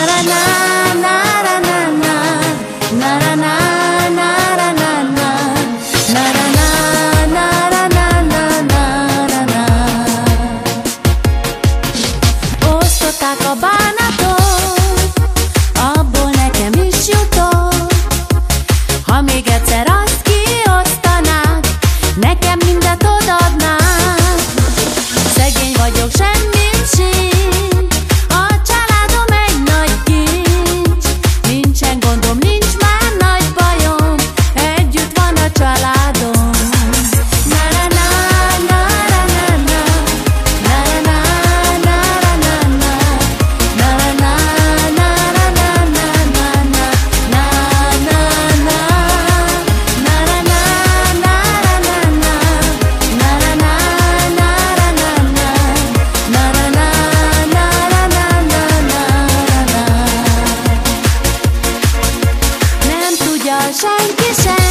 I don't know. ocean kisses